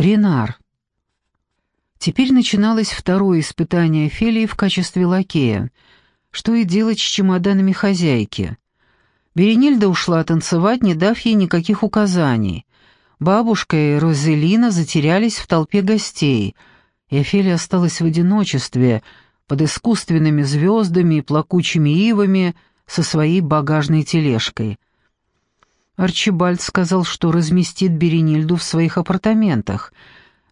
Ренар. Теперь начиналось второе испытание Офелии в качестве лакея. Что и делать с чемоданами хозяйки. Беренильда ушла танцевать, не дав ей никаких указаний. Бабушка и Розелина затерялись в толпе гостей, и Офелия осталась в одиночестве, под искусственными звездами и плакучими ивами, со своей багажной тележкой. Арчибальд сказал, что разместит Беренильду в своих апартаментах,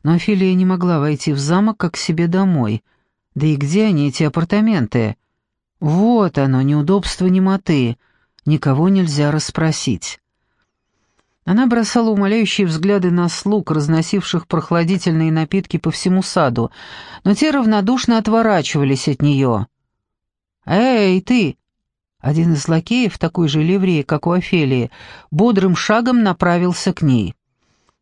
но Офелия не могла войти в замок как к себе домой. Да и где они, эти апартаменты? Вот оно, неудобство немоты. Никого нельзя расспросить. Она бросала умоляющие взгляды на слуг, разносивших прохладительные напитки по всему саду, но те равнодушно отворачивались от нее. «Эй, ты!» Один из лакеев, такой же ливреи, как у Офелии, бодрым шагом направился к ней.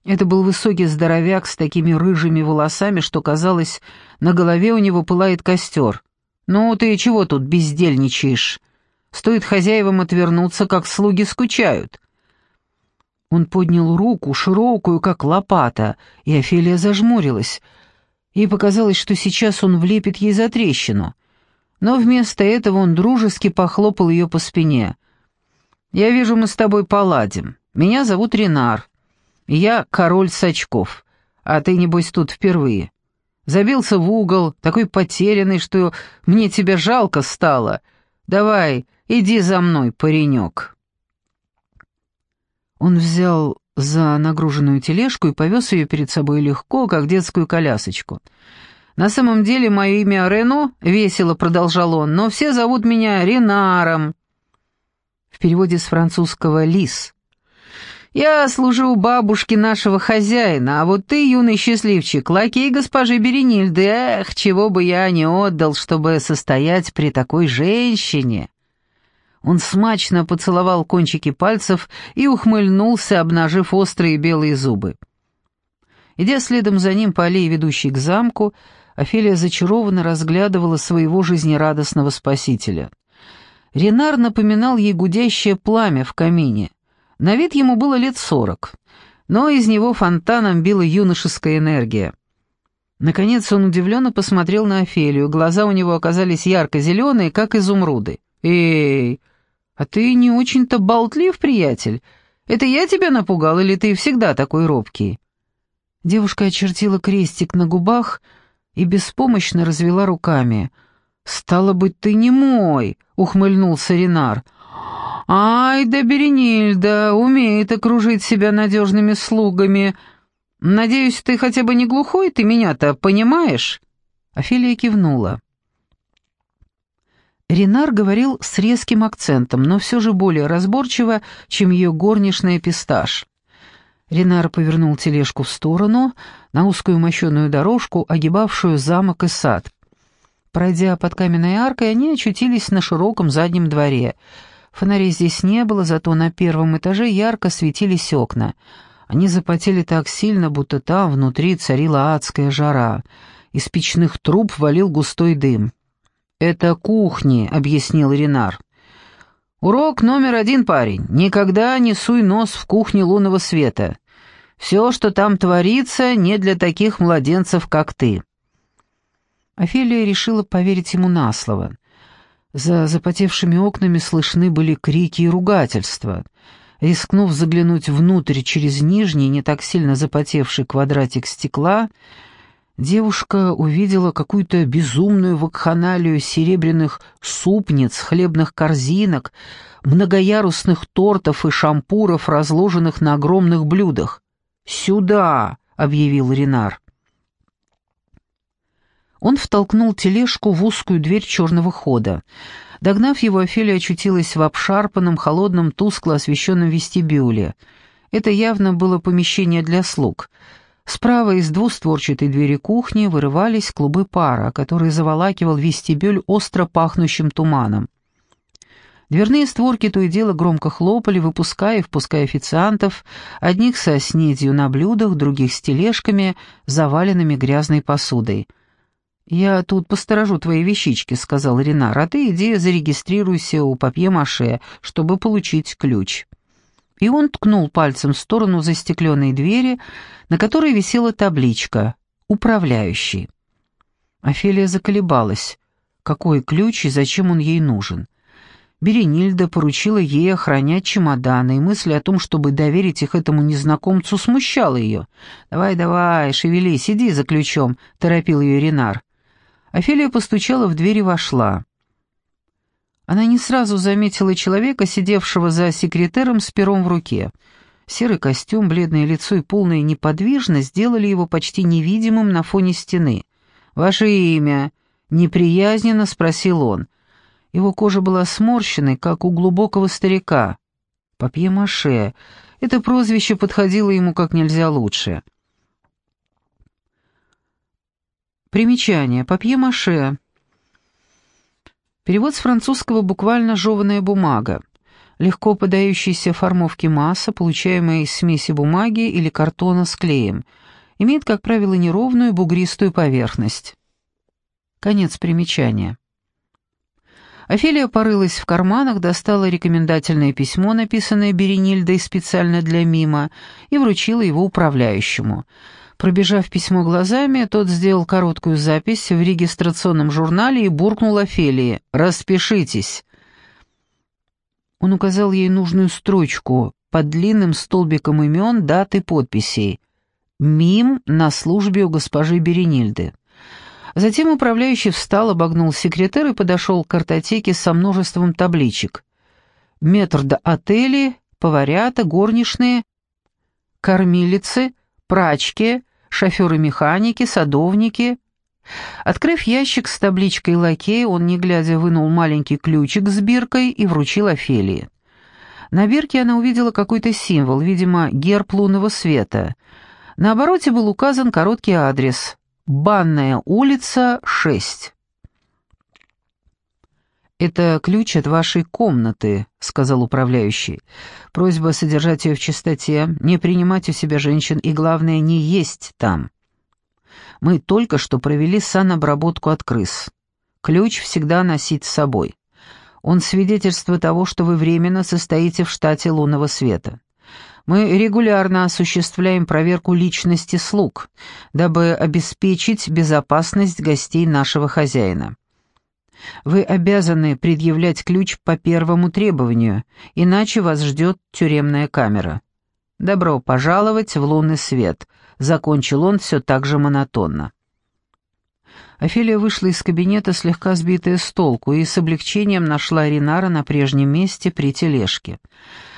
Это был высокий здоровяк с такими рыжими волосами, что, казалось, на голове у него пылает костер. «Ну, ты чего тут бездельничаешь? Стоит хозяевам отвернуться, как слуги скучают». Он поднял руку, широкую, как лопата, и Офелия зажмурилась. Ей показалось, что сейчас он влепит ей за трещину. Но вместо этого он дружески похлопал ее по спине. «Я вижу, мы с тобой поладим. Меня зовут Ренар. Я король Сачков, а ты, небось, тут впервые. Забился в угол, такой потерянный, что мне тебя жалко стало. Давай, иди за мной, паренек». Он взял за нагруженную тележку и повез ее перед собой легко, как детскую колясочку. «На самом деле мое имя Рено», — весело продолжал он, — «но все зовут меня Ренаром». В переводе с французского «лис». «Я служу у бабушки нашего хозяина, а вот ты, юный счастливчик, лакей госпожи Беренильды, эх, чего бы я не отдал, чтобы состоять при такой женщине». Он смачно поцеловал кончики пальцев и ухмыльнулся, обнажив острые белые зубы. Идя следом за ним по аллее, ведущей к замку, Офелия зачарованно разглядывала своего жизнерадостного спасителя. Ренар напоминал ей гудящее пламя в камине. На вид ему было лет сорок, но из него фонтаном била юношеская энергия. Наконец он удивленно посмотрел на Офелию, глаза у него оказались ярко-зеленые, как изумруды. «Эй, «А ты не очень-то болтлив, приятель. Это я тебя напугал, или ты всегда такой робкий?» Девушка очертила крестик на губах и беспомощно развела руками. «Стало быть, ты не мой», — ухмыльнулся Ренар. «Ай да Беренильда, умеет окружить себя надежными слугами. Надеюсь, ты хотя бы не глухой, ты меня-то понимаешь?» Офелия кивнула. Ренар говорил с резким акцентом, но все же более разборчиво, чем ее горничная пистаж. Ренар повернул тележку в сторону, на узкую мощеную дорожку, огибавшую замок и сад. Пройдя под каменной аркой, они очутились на широком заднем дворе. Фонарей здесь не было, зато на первом этаже ярко светились окна. Они запотели так сильно, будто там внутри царила адская жара. Из печных труб валил густой дым. «Это кухни», — объяснил Ренар. «Урок номер один, парень. Никогда не суй нос в кухне лунного света. Все, что там творится, не для таких младенцев, как ты». Офелия решила поверить ему на слово. За запотевшими окнами слышны были крики и ругательства. Рискнув заглянуть внутрь через нижний, не так сильно запотевший квадратик стекла, девушка увидела какую-то безумную вакханалию серебряных супниц, хлебных корзинок, многоярусных тортов и шампуров, разложенных на огромных блюдах. «Сюда!» — объявил Ренар. Он втолкнул тележку в узкую дверь черного хода. Догнав его, Офелия очутилась в обшарпанном, холодном, тускло освещенном вестибюле. Это явно было помещение для слуг — Справа из двустворчатой двери кухни вырывались клубы пара, который заволакивал вестибюль остро пахнущим туманом. Дверные створки то и дело громко хлопали, выпуская и впуская официантов, одних со снедью на блюдах, других с тележками, заваленными грязной посудой. «Я тут посторожу твои вещички», — сказал Ренар, — «а ты иди зарегистрируйся у папье-маше, чтобы получить ключ». И он ткнул пальцем в сторону застекленной двери, на которой висела табличка «Управляющий». Офелия заколебалась. Какой ключ и зачем он ей нужен? Беренильда поручила ей охранять чемоданы, и мысль о том, чтобы доверить их этому незнакомцу, смущала ее. «Давай, давай, шевелись, иди за ключом», — торопил ее Ренар. Офелия постучала в дверь и вошла. Она не сразу заметила человека, сидевшего за секретером с пером в руке. Серый костюм, бледное лицо и полная неподвижность сделали его почти невидимым на фоне стены. «Ваше имя?» — неприязненно спросил он. Его кожа была сморщенной, как у глубокого старика. Папье-маше. Это прозвище подходило ему как нельзя лучше. Примечание. Папье-маше. Перевод с французского буквально «жеванная бумага». Легко подающаяся формовке масса, получаемая из смеси бумаги или картона с клеем. Имеет, как правило, неровную бугристую поверхность. Конец примечания. Офелия порылась в карманах, достала рекомендательное письмо, написанное Беренильдой специально для Мима, и вручила его управляющему. Пробежав письмо глазами, тот сделал короткую запись в регистрационном журнале и буркнул Офелии «Распишитесь». Он указал ей нужную строчку под длинным столбиком имен, дат и подписей. «Мим на службе у госпожи Беренильды». Затем управляющий встал, обогнул секретарь и подошел к картотеке со множеством табличек. Метр до отели, поварята, горничные, кормилицы, прачки, шоферы-механики, садовники. Открыв ящик с табличкой лакея, он, не глядя, вынул маленький ключик с биркой и вручил Офелии. На бирке она увидела какой-то символ, видимо, герб лунного света. На обороте был указан короткий адрес Банная улица, 6. «Это ключ от вашей комнаты», — сказал управляющий. «Просьба содержать ее в чистоте, не принимать у себя женщин и, главное, не есть там. Мы только что провели санобработку от крыс. Ключ всегда носить с собой. Он свидетельство того, что вы временно состоите в штате лунного света. Мы регулярно осуществляем проверку личности слуг, дабы обеспечить безопасность гостей нашего хозяина. Вы обязаны предъявлять ключ по первому требованию, иначе вас ждет тюремная камера. Добро пожаловать в лунный свет», — закончил он все так же монотонно. Офелия вышла из кабинета, слегка сбитая с толку, и с облегчением нашла Ринара на прежнем месте при тележке.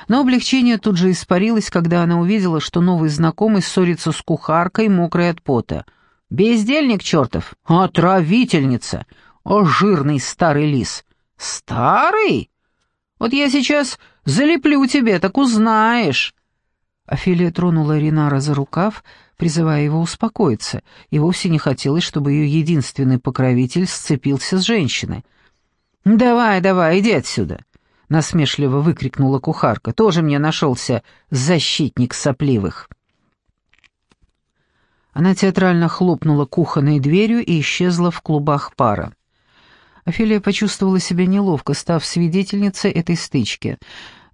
Но облегчение тут же испарилось, когда она увидела, что новый знакомый ссорится с кухаркой, мокрой от пота. «Бездельник чертов! Отравительница! О, жирный старый лис!» «Старый? Вот я сейчас залеплю тебе, так узнаешь!» Офелия тронула Ринара за рукав, призывая его успокоиться, и вовсе не хотелось, чтобы ее единственный покровитель сцепился с женщиной. «Давай, давай, иди отсюда. — насмешливо выкрикнула кухарка. «Тоже мне нашелся защитник сопливых». Она театрально хлопнула кухонной дверью и исчезла в клубах пара. Офелия почувствовала себя неловко, став свидетельницей этой стычки.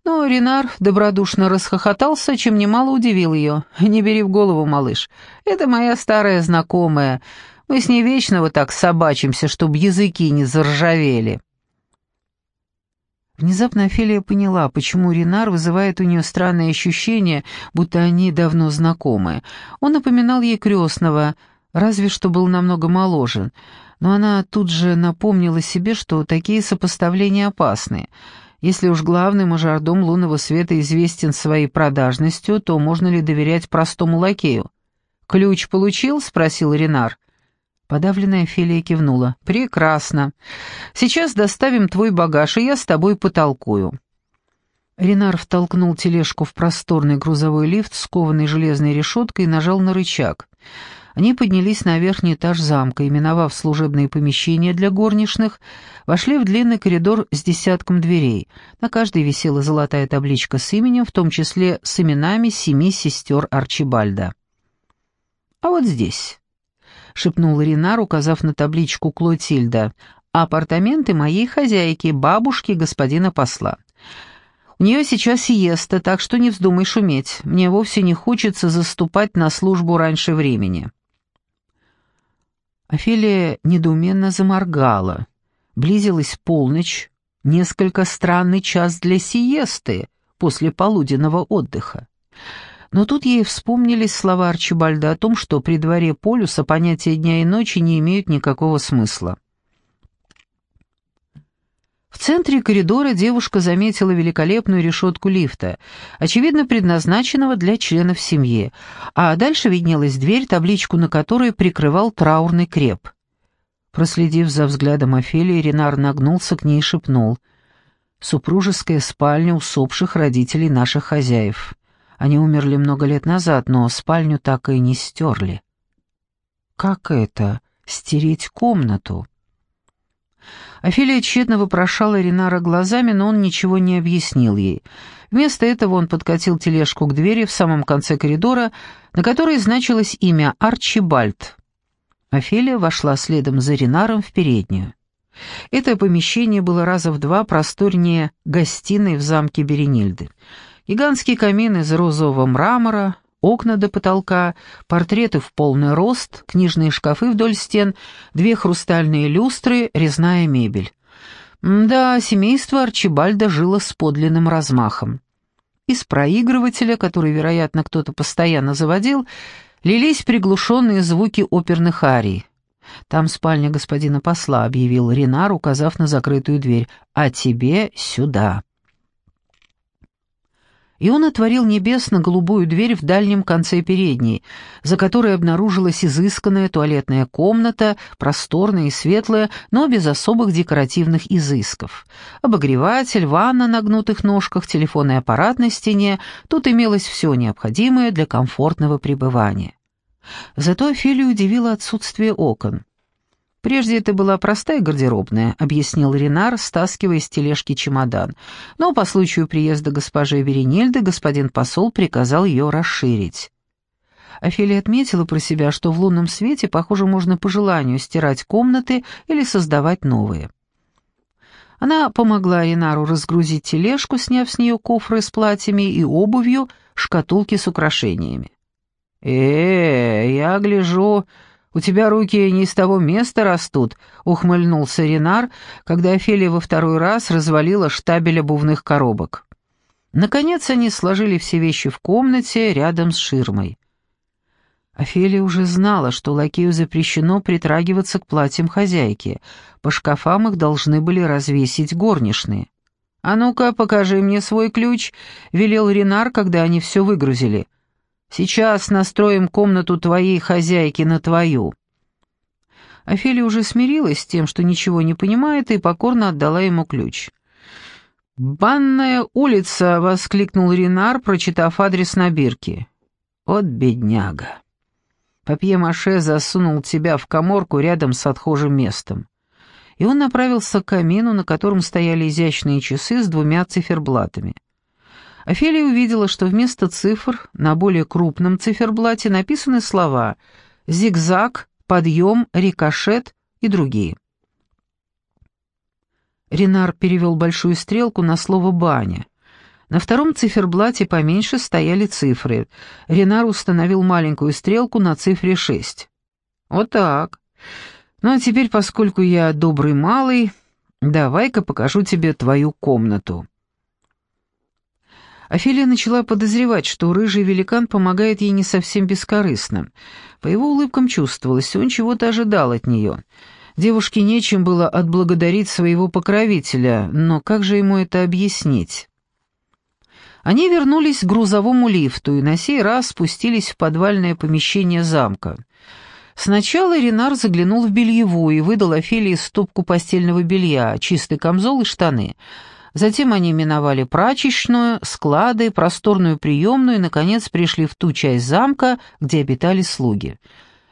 Но Ренар добродушно расхохотался, чем немало удивил ее. «Не бери в голову, малыш. Это моя старая знакомая. Мы с ней вечно вот так собачимся, чтобы языки не заржавели». Внезапно Офелия поняла, почему Ренар вызывает у нее странное ощущение, будто они давно знакомы. Он напоминал ей крестного, разве что был намного моложе. Но она тут же напомнила себе, что такие сопоставления опасны. Если уж главный мажордом лунного света известен своей продажностью, то можно ли доверять простому лакею? «Ключ получил?» — спросил Ренар. Подавленная Фелия кивнула. «Прекрасно. Сейчас доставим твой багаж, и я с тобой потолкую». Ренар втолкнул тележку в просторный грузовой лифт с кованой железной решеткой и нажал на рычаг. Они поднялись на верхний этаж замка и, миновав служебные помещения для горничных, вошли в длинный коридор с десятком дверей. На каждой висела золотая табличка с именем, в том числе с именами семи сестер Арчибальда. «А вот здесь», — шепнул Ренар, указав на табличку Клотильда. «Апартаменты моей хозяйки, бабушки господина посла. У нее сейчас сиеста, так что не вздумай шуметь. Мне вовсе не хочется заступать на службу раньше времени». Офелия недоуменно заморгала. Близилась полночь, несколько странный час для сиесты после полуденного отдыха. Но тут ей вспомнились слова Арчибальда о том, что при дворе полюса понятия дня и ночи не имеют никакого смысла. В центре коридора девушка заметила великолепную решетку лифта, очевидно предназначенного для членов семьи, а дальше виднелась дверь, табличку на которой прикрывал траурный креп. Проследив за взглядом Офелии, Ренар нагнулся к ней и шепнул. «Супружеская спальня усопших родителей наших хозяев. Они умерли много лет назад, но спальню так и не стерли». «Как это? Стереть комнату?» Офелия тщетно вопрошала Ренара глазами, но он ничего не объяснил ей. Вместо этого он подкатил тележку к двери в самом конце коридора, на которой значилось имя Арчибальд. Офелия вошла следом за Ренаром в переднюю. Это помещение было раза в два просторнее гостиной в замке Беренильды. Гигантский камин из розового мрамора, окна до потолка, портреты в полный рост, книжные шкафы вдоль стен, две хрустальные люстры, резная мебель. Да, семейство Арчибальда жило с подлинным размахом. Из проигрывателя, который, вероятно, кто-то постоянно заводил, лились приглушенные звуки оперных арий. «Там спальня господина посла», — объявил Ренар, указав на закрытую дверь. «А тебе сюда» и он отворил небесно-голубую дверь в дальнем конце передней, за которой обнаружилась изысканная туалетная комната, просторная и светлая, но без особых декоративных изысков. Обогреватель, ванна на гнутых ножках, телефонный аппарат на стене — тут имелось все необходимое для комфортного пребывания. Зато Филию удивило отсутствие окон. «Прежде это была простая гардеробная», — объяснил Ренар, стаскивая с тележки чемодан. «Но по случаю приезда госпожи Веренельды господин посол приказал ее расширить». Офелия отметила про себя, что в лунном свете, похоже, можно по желанию стирать комнаты или создавать новые. Она помогла Ренару разгрузить тележку, сняв с нее кофры с платьями и обувью, шкатулки с украшениями. «Э, -э я гляжу, «У тебя руки не с того места растут», — ухмыльнулся Ренар, когда Офелия во второй раз развалила штабель обувных коробок. Наконец они сложили все вещи в комнате рядом с ширмой. Офелия уже знала, что лакею запрещено притрагиваться к платьям хозяйки. По шкафам их должны были развесить горничные. «А ну-ка, покажи мне свой ключ», — велел Ренар, когда они все выгрузили. Сейчас настроим комнату твоей хозяйки на твою». Офелия уже смирилась с тем, что ничего не понимает, и покорно отдала ему ключ. «Банная улица!» — воскликнул Ренар, прочитав адрес на бирке. «От бедняга!» Папье-маше засунул тебя в коморку рядом с отхожим местом. И он направился к камину, на котором стояли изящные часы с двумя циферблатами. Офелия увидела, что вместо цифр на более крупном циферблате написаны слова «зигзаг», «подъем», «рикошет» и другие. Ренар перевел большую стрелку на слово «баня». На втором циферблате поменьше стояли цифры. Ренар установил маленькую стрелку на цифре 6. «Вот так. Ну а теперь, поскольку я добрый малый, давай-ка покажу тебе твою комнату». Офелия начала подозревать, что рыжий великан помогает ей не совсем бескорыстно. По его улыбкам чувствовалось, он чего-то ожидал от нее. Девушке нечем было отблагодарить своего покровителя, но как же ему это объяснить? Они вернулись к грузовому лифту и на сей раз спустились в подвальное помещение замка. Сначала Ренар заглянул в бельевую и выдал Офелии стопку постельного белья, чистый камзол и штаны — Затем они миновали прачечную, склады, просторную приемную и, наконец, пришли в ту часть замка, где обитали слуги.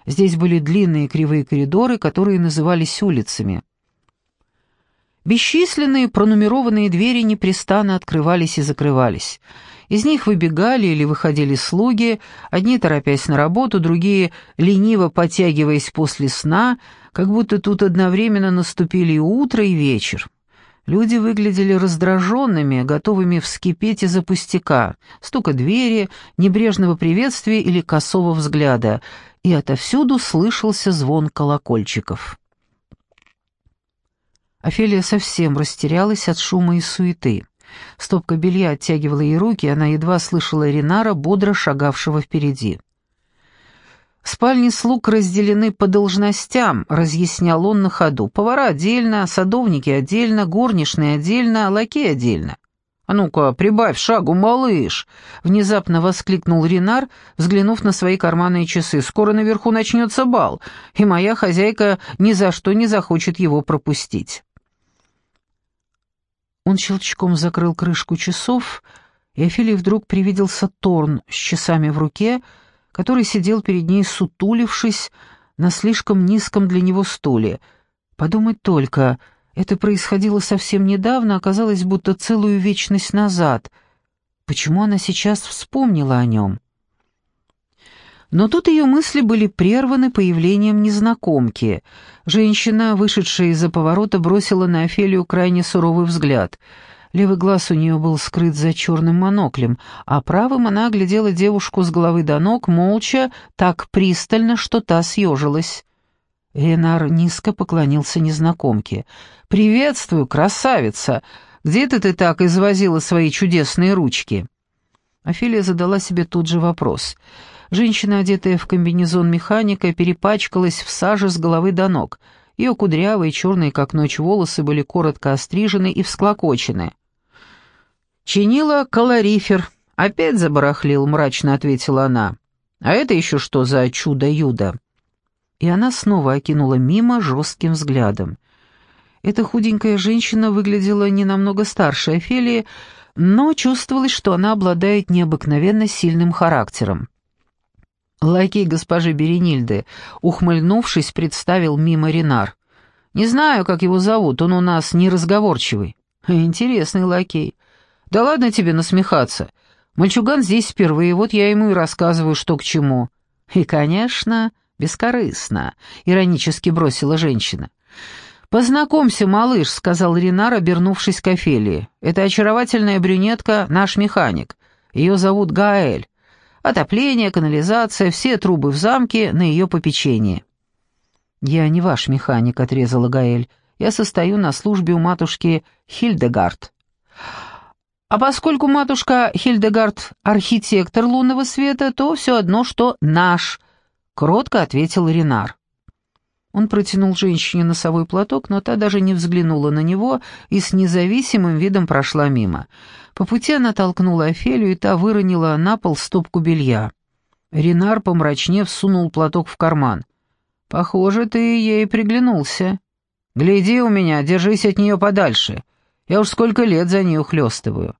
Здесь были длинные кривые коридоры, которые назывались улицами. Бесчисленные пронумерованные двери непрестанно открывались и закрывались. Из них выбегали или выходили слуги, одни торопясь на работу, другие лениво подтягиваясь после сна, как будто тут одновременно наступили и утро, и вечер. Люди выглядели раздраженными, готовыми вскипеть из-за пустяка, стука двери, небрежного приветствия или косого взгляда, и отовсюду слышался звон колокольчиков. Офелия совсем растерялась от шума и суеты. Стопка белья оттягивала ей руки, она едва слышала Ренара, бодро шагавшего впереди. «Спальни слуг разделены по должностям», — разъяснял он на ходу. «Повара отдельно, садовники отдельно, горничные отдельно, лакей отдельно». «А ну-ка, прибавь шагу, малыш!» — внезапно воскликнул Ренар, взглянув на свои карманные часы. «Скоро наверху начнется бал, и моя хозяйка ни за что не захочет его пропустить». Он щелчком закрыл крышку часов, и Офелии вдруг привиделся Торн с часами в руке — который сидел перед ней, сутулившись на слишком низком для него стуле. Подумать только, это происходило совсем недавно, оказалось, будто целую вечность назад. Почему она сейчас вспомнила о нем? Но тут ее мысли были прерваны появлением незнакомки. Женщина, вышедшая из-за поворота, бросила на Офелию крайне суровый взгляд — Левый глаз у нее был скрыт за черным моноклем, а правым она оглядела девушку с головы до ног, молча, так пристально, что та съежилась. Ренар низко поклонился незнакомке. «Приветствую, красавица! Где ты ты так извозила свои чудесные ручки?» Офелия задала себе тот же вопрос. Женщина, одетая в комбинезон механика, перепачкалась в саже с головы до ног. Ее кудрявые, черные, как ночь, волосы были коротко острижены и всклокочены. «Чинила калорифер. Опять забарахлил», — мрачно ответила она. «А это еще что за чудо-юдо?» И она снова окинула мимо жестким взглядом. Эта худенькая женщина выглядела не намного старше Офелии, но чувствовалось, что она обладает необыкновенно сильным характером. Лакей госпожи Беренильды, ухмыльнувшись, представил мимо Ренар. «Не знаю, как его зовут, он у нас неразговорчивый». «Интересный лакей. «Да ладно тебе насмехаться. Мальчуган здесь впервые, вот я ему и рассказываю, что к чему». «И, конечно, бескорыстно», — иронически бросила женщина. «Познакомься, малыш», — сказал Ренар, обернувшись к Офелии. «Это очаровательная брюнетка, наш механик. Ее зовут Гаэль. Отопление, канализация, все трубы в замке на ее попечении». «Я не ваш механик», — отрезала Гаэль. «Я состою на службе у матушки Хильдегард». А поскольку матушка Хильдегард — архитектор лунного света, то все одно, что наш», — кротко ответил Ренар. Он протянул женщине носовой платок, но та даже не взглянула на него и с независимым видом прошла мимо. По пути она толкнула Офелию, и та выронила на пол стопку белья. Ренар, помрачнев, сунул платок в карман. «Похоже, ты ей приглянулся. Гляди у меня, держись от нее подальше. Я уж сколько лет за нее хлестываю».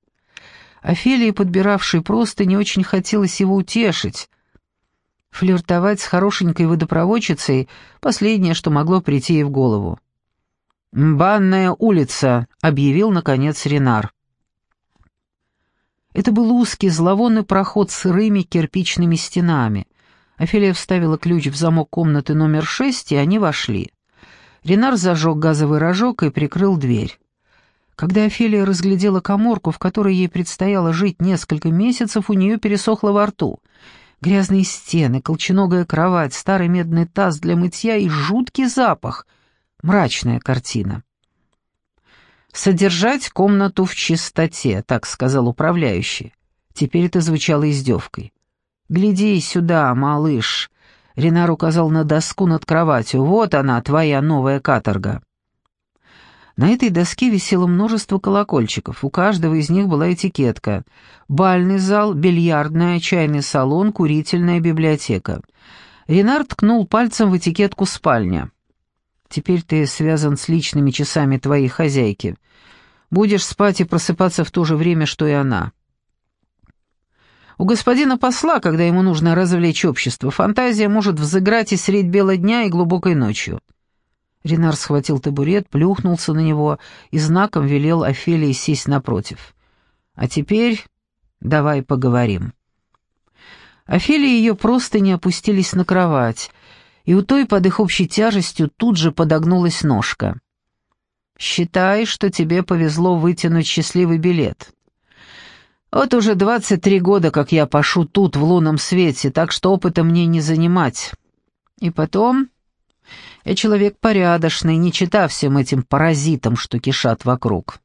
Офелии, подбиравшей просто, не очень хотелось его утешить. Флиртовать с хорошенькой водопроводчицей — последнее, что могло прийти ей в голову. «Банная улица», — объявил, наконец, Ренар. Это был узкий, зловонный проход с сырыми кирпичными стенами. Офелия вставила ключ в замок комнаты номер шесть, и они вошли. Ренар зажег газовый рожок и прикрыл дверь. Когда Офелия разглядела коморку, в которой ей предстояло жить несколько месяцев, у нее пересохло во рту. Грязные стены, колченогая кровать, старый медный таз для мытья и жуткий запах. Мрачная картина. «Содержать комнату в чистоте», — так сказал управляющий. Теперь это звучало издевкой. «Гляди сюда, малыш», — Ренар указал на доску над кроватью. «Вот она, твоя новая каторга». На этой доске висело множество колокольчиков, у каждого из них была этикетка. Бальный зал, бильярдная, чайный салон, курительная библиотека. Ренар ткнул пальцем в этикетку спальня. «Теперь ты связан с личными часами твоей хозяйки. Будешь спать и просыпаться в то же время, что и она». У господина посла, когда ему нужно развлечь общество, фантазия может взыграть и средь бела дня, и глубокой ночью. Ренар схватил табурет, плюхнулся на него и знаком велел Офелии сесть напротив. «А теперь давай поговорим». Офелия и ее просто не опустились на кровать, и у той под их общей тяжестью тут же подогнулась ножка. «С считай, что тебе повезло вытянуть счастливый билет. Вот уже двадцать три года, как я пашу тут, в лунном свете, так что опыта мне не занимать. И потом, я человек порядочный, не чита всем этим паразитам, что кишат вокруг.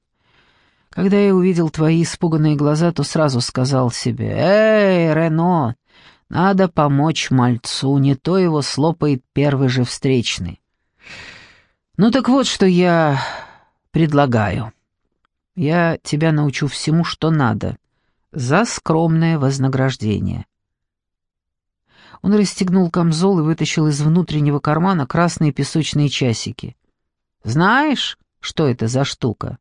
Когда я увидел твои испуганные глаза, то сразу сказал себе, «Эй, Рено, надо помочь мальцу, не то его слопает первый же встречный». Ну так вот, что я предлагаю. Я тебя научу всему, что надо, за скромное вознаграждение. Он расстегнул камзол и вытащил из внутреннего кармана красные песочные часики. «Знаешь, что это за штука?»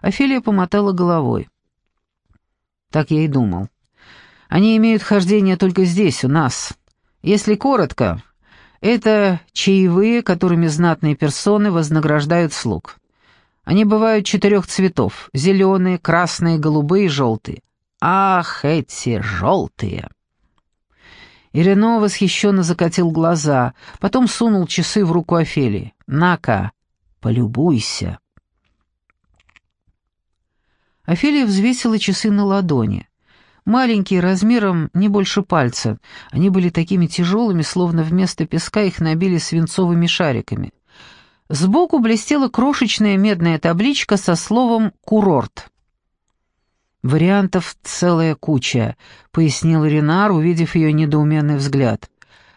Офелия помотала головой. «Так я и думал. Они имеют хождение только здесь, у нас. Если коротко, это чаевые, которыми знатные персоны вознаграждают слуг. Они бывают четырех цветов — зеленые, красные, голубые и желтые. Ах, эти желтые!» Ирено восхищенно закатил глаза, потом сунул часы в руку Офелии. «На-ка, полюбуйся». Офелия взвесила часы на ладони. Маленькие, размером не больше пальца. Они были такими тяжелыми, словно вместо песка их набили свинцовыми шариками. Сбоку блестела крошечная медная табличка со словом «Курорт». «Вариантов целая куча», — пояснил Ренар, увидев ее недоуменный взгляд.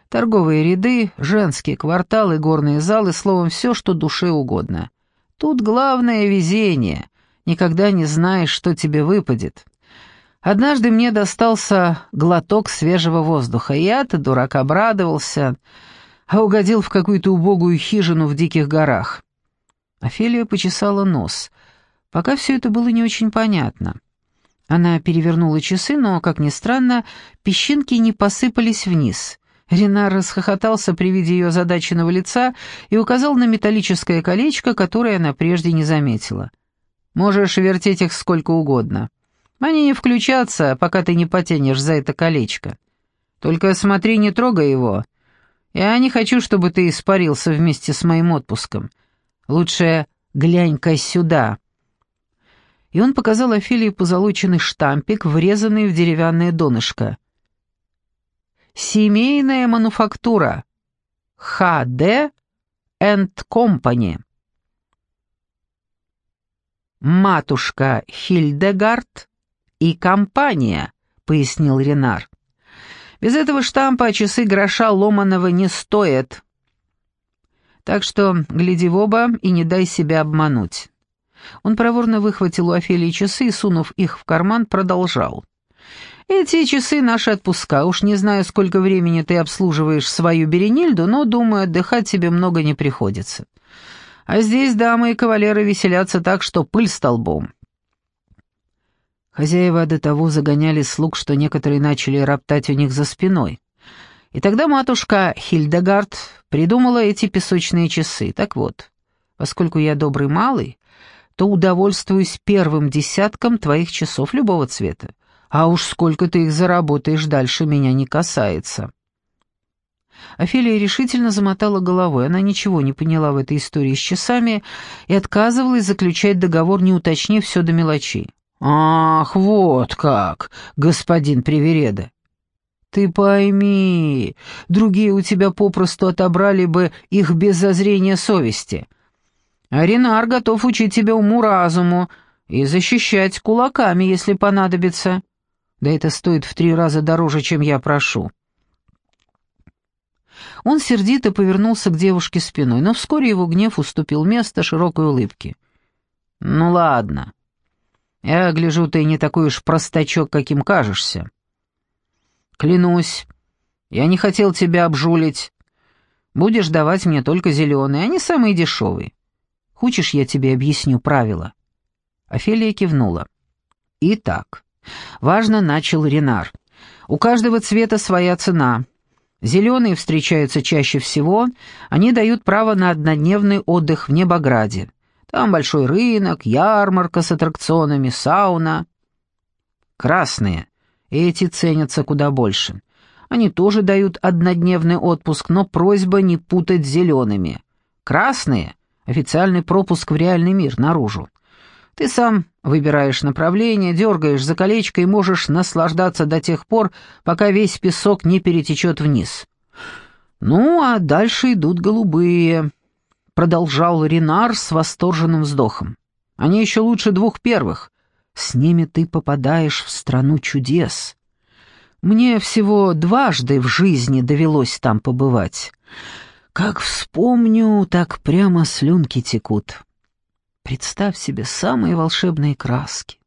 «Торговые ряды, женские кварталы, горные залы, словом, все, что душе угодно. Тут главное везение. Никогда не знаешь, что тебе выпадет. Однажды мне достался глоток свежего воздуха. Я-то, дурак, обрадовался, а угодил в какую-то убогую хижину в диких горах». Офелия почесала нос. Пока все это было не очень понятно. Она перевернула часы, но, как ни странно, песчинки не посыпались вниз. Ренар расхохотался при виде ее озадаченного лица и указал на металлическое колечко, которое она прежде не заметила. «Можешь вертеть их сколько угодно. Они не включатся, пока ты не потянешь за это колечко. Только смотри, не трогай его. Я не хочу, чтобы ты испарился вместе с моим отпуском. Лучше глянь-ка сюда» и он показал Офелии позолоченный штампик, врезанный в деревянное донышко. «Семейная мануфактура. ХД энд Компани». «Матушка Хильдегард и компания», — пояснил Ренар. «Без этого штампа часы гроша ломаного не стоят. Так что гляди в оба и не дай себя обмануть». Он проворно выхватил у Офелии часы и, сунув их в карман, продолжал. «Эти часы наши отпуска. Уж не знаю, сколько времени ты обслуживаешь свою Беренильду, но, думаю, отдыхать тебе много не приходится. А здесь дамы и кавалеры веселятся так, что пыль столбом». Хозяева до того загоняли слуг, что некоторые начали роптать у них за спиной. И тогда матушка Хильдегард придумала эти песочные часы. Так вот, поскольку я добрый малый, то удовольствуюсь первым десятком твоих часов любого цвета. А уж сколько ты их заработаешь дальше, меня не касается». Офелия решительно замотала головой. Она ничего не поняла в этой истории с часами и отказывалась заключать договор, не уточнив все до мелочей. «Ах, вот как, господин Привереда! Ты пойми, другие у тебя попросту отобрали бы их без зазрения совести. Аринар готов учить тебя уму-разуму и защищать кулаками, если понадобится. Да это стоит в три раза дороже, чем я прошу». Он сердито повернулся к девушке спиной, но вскоре его гнев уступил место широкой улыбке. «Ну ладно. Я гляжу, ты не такой уж простачок, каким кажешься. Клянусь, я не хотел тебя обжулить. Будешь давать мне только зеленые, они самые дешевые. Хочешь, я тебе объясню правила?» Офелия кивнула. «Итак, важно начал Ренар. У каждого цвета своя цена. Зеленые встречаются чаще всего, они дают право на однодневный отдых в Небограде. Там большой рынок, ярмарка с аттракционами, сауна. Красные. Эти ценятся куда больше. Они тоже дают однодневный отпуск, но просьба не путать зелеными. Красные — Официальный пропуск в реальный мир, наружу. Ты сам выбираешь направление, дергаешь за колечко и можешь наслаждаться до тех пор, пока весь песок не перетечет вниз. Ну, а дальше идут голубые, продолжал Ренар с восторженным вздохом. Они еще лучше двух первых. С ними ты попадаешь в страну чудес. Мне всего дважды в жизни довелось там побывать. Как вспомню, так прямо слюнки текут. Представь себе самые волшебные краски,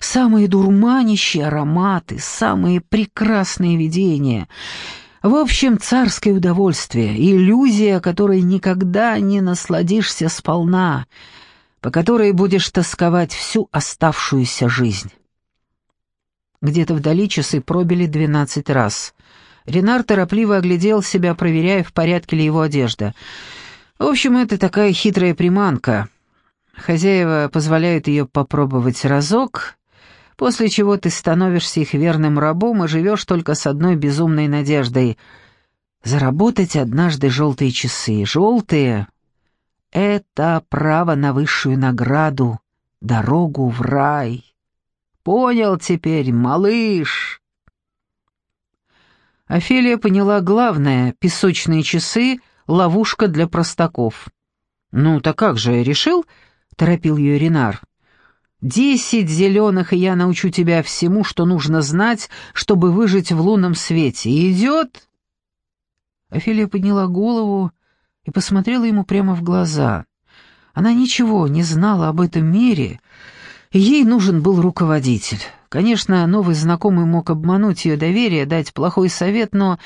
самые дурманящие ароматы, самые прекрасные видения. В общем, царское удовольствие, иллюзия, которой никогда не насладишься сполна, по которой будешь тосковать всю оставшуюся жизнь. Где-то вдали часы пробили двенадцать раз. Ренар торопливо оглядел себя, проверяя, в порядке ли его одежда. В общем, это такая хитрая приманка — Хозяева позволяют ее попробовать разок, после чего ты становишься их верным рабом и живешь только с одной безумной надеждой — заработать однажды желтые часы. Желтые — это право на высшую награду, дорогу в рай. Понял теперь, малыш? Офелия поняла главное — песочные часы — ловушка для простаков. «Ну, так как же, решил?» торопил ее Ренар. «Десять зеленых, и я научу тебя всему, что нужно знать, чтобы выжить в лунном свете. Идет?» Офелия подняла голову и посмотрела ему прямо в глаза. Она ничего не знала об этом мире, ей нужен был руководитель. Конечно, новый знакомый мог обмануть ее доверие, дать плохой совет, но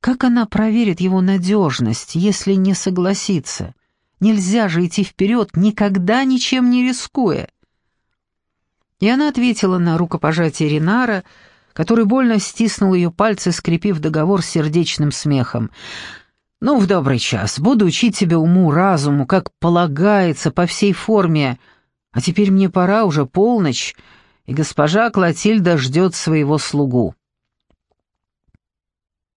как она проверит его надежность, если не согласится? Нельзя же идти вперед, никогда ничем не рискуя. И она ответила на рукопожатие Ринара, который больно стиснул ее пальцы, скрепив договор сердечным смехом. «Ну, в добрый час. Буду учить тебя уму, разуму, как полагается, по всей форме. А теперь мне пора, уже полночь, и госпожа Клотильда ждет своего слугу».